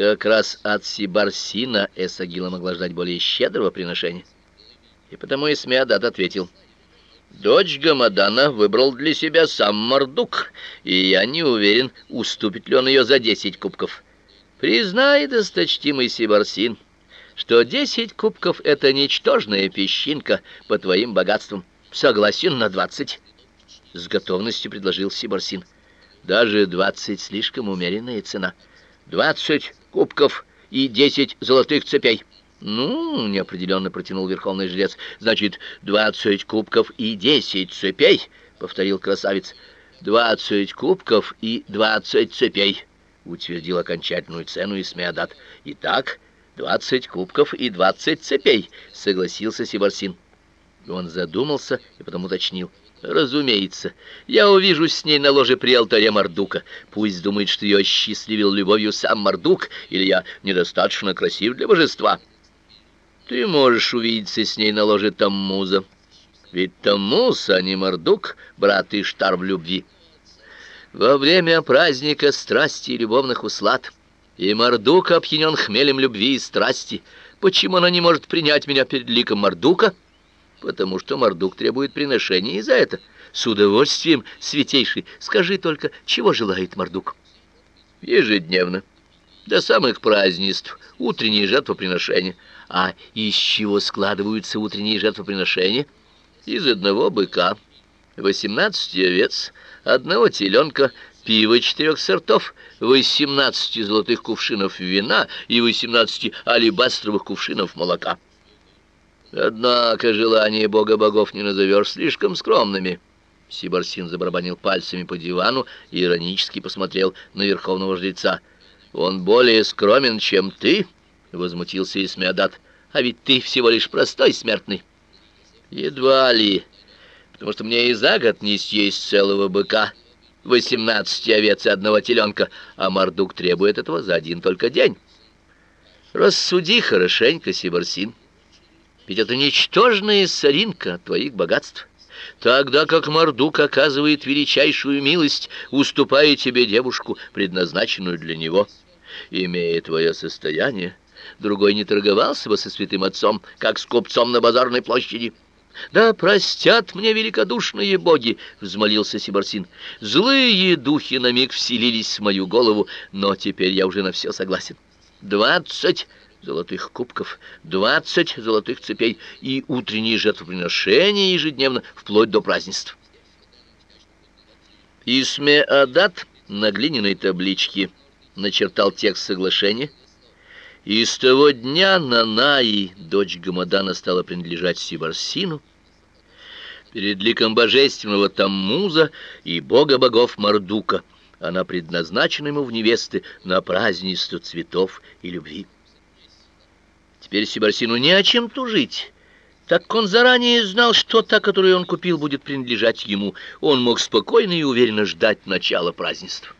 Как раз от Сибарсина Эсагила могла ждать более щедрого приношения. И потому Исмеадат ответил: Дочь Гамадана выбрал для себя сам Мардук, и я не уверен, уступит ли он ее за десять кубков. Признай, досточтимый Сибарсин, что десять кубков это ничтожная песчинка по твоим богатствам. Согласен на двадцать. С готовностью предложил Сибарсин. Даже двадцать слишком умеренная цена. Двадцать кубков и десять золотых цепей. Ну, неопределенно протянул верховный жрец. Значит, двадцать кубков и десять цепей, повторил красавец. Двадцать кубков и двадцать цепей, утвердил окончательную цену Исмеадат. Итак, двадцать кубков и двадцать цепей, согласился Сибарсин. Он задумался и потом уточнил: Разумеется, я увижусь с ней на ложе при алтаре Мардука. Пусть думает, что ее счастливил любовью сам Мардук, или я недостаточно красив для божества. Ты можешь увидеться с ней на ложе Таммуза. Ведь Таммуз, а не Мардук, брат Иштар в любви. Во время праздника страсти и любовных услад, и Мардук опьянен хмелем любви и страсти. Почему она не может принять меня перед ликом Мардука? Потому что Мардук требует приношения и за это. С удовольствием, святейший, скажи только, чего желает Мардук? Ежедневно до самых празднеств, утренние жертвоприношения. А из чего складываются утренние жертвоприношения? Из одного быка, восемнадцати овец, одного теленка, пива четырех сортов, восемнадцати золотых кувшинов вина и восемнадцати алебастровых кувшинов молока. Однако желания бога богов не назовешь слишком скромными. Сибарсин забарабанил пальцами по дивану и иронически посмотрел на верховного жреца. Он более скромен, чем ты, возмутился Исмеадат. А ведь ты всего лишь простой смертный. Едва ли, потому что мне и за год не съесть целого быка, восемнадцати овец и одного теленка, а Мардук требует этого за один только день. Рассуди хорошенько, Сибарсин. Ведь это ничтожная соринка твоих богатств тогда как Мордук оказывает величайшую милость, уступая тебе девушку, предназначенную для него. Имея твое состояние, другой не торговался бы со святым отцом, как с купцом на базарной площади. Да простят мне великодушные боги, взмолился Сибарсин. Злые духи на миг вселились в мою голову, но теперь я уже на все согласен. Двадцать золотых кубков, двадцать золотых цепей и утренние жертвоприношения ежедневно вплоть до празднеств. Исме-Адат на глиняной табличке начертал текст соглашения, и с того дня Нанаи, дочь Гамадана, стала принадлежать Сибарсину, перед ликом божественного Таммуза и бога богов Мардука. Она предназначена ему в невесты на празднество цветов и любви. Теперь Сибарсину не о чем тужить. Так он заранее знал, что та, которую он купил, будет принадлежать ему. Он мог спокойно и уверенно ждать начала празднества.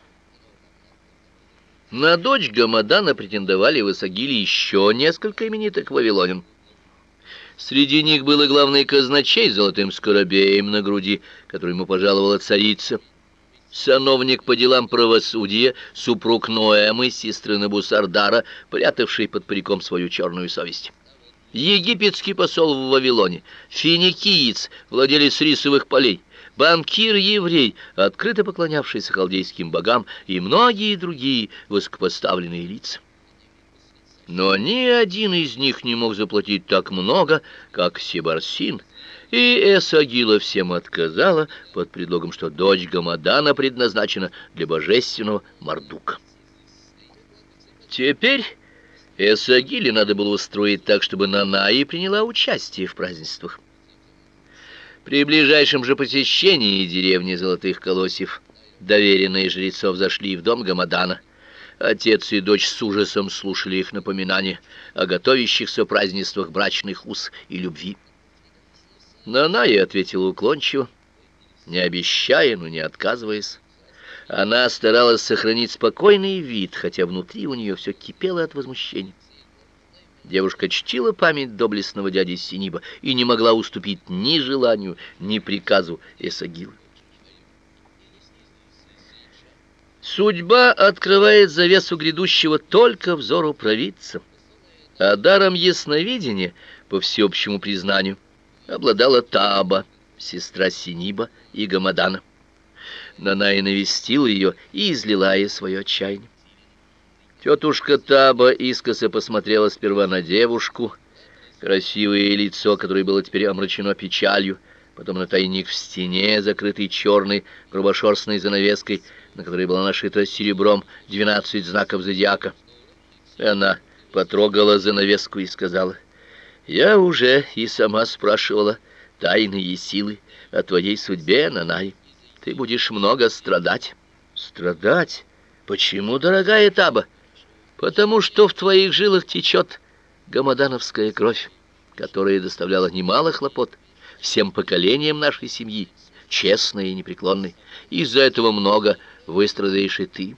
На дочь Гамадана претендовали в Исагиле еще несколько именитых вавилонян. Среди них был и главный казначей с золотым скоробеем на груди, который ему пожаловала царица. Сановник по делам правосудия, супруг Ноэмы, сестры Набусардара, прятавший под париком свою черную совесть. Египетский посол в Вавилоне, финикиец, владелец рисовых полей, банкир-еврей, открыто поклонявшийся халдейским богам, и многие другие высокопоставленные лица. Но ни один из них не мог заплатить так много, как Сибарсин, и Эсагила всем отказала под предлогом, что дочь Гамадана предназначена для божественного Мардука. Теперь Эсагиле надо было устроить так, чтобы Нанаи приняла участие в празднествах. При ближайшем же посещении деревни Золотых Колосьев доверенные жрецов зашли в дом Гамадана. Отец и дочь с ужасом слушали их напоминания о готовящихся празднествах брачных уз и любви. Но она ей ответила уклончиво, не обещая, но не отказываясь. Она старалась сохранить спокойный вид, хотя внутри у нее все кипело от возмущения. Девушка чтила память доблестного дяди Синиба и не могла уступить ни желанию, ни приказу Эсагилы. Судьба открывает завесу грядущего только взору провидца, а даром ясновидения, по всеобщему признанию, обладала Таба, сестра Синиба и Гамадана. Нанай навестил ее и излила ей свое отчаяние. Тетушка Таба искоса посмотрела сперва на девушку, красивое лицо, которое было теперь омрачено печалью, потом на тайник в стене, закрытый черной грубошерстной занавеской, на которой было нашито серебром двенадцать знаков зодиака. И она потрогала занавеску и сказала: "Я уже и сама спрашивала тайные силы о твоей судьбе, Нанай. Ты будешь много страдать". "Страдать? Почему, дорогая Таба?" "Потому что в твоих жилах течет гамадановская кровь, которая доставляла немало хлопот всем поколениям нашей семьи, честной и непреклонной. Из-за этого много выстрадаешь и ты.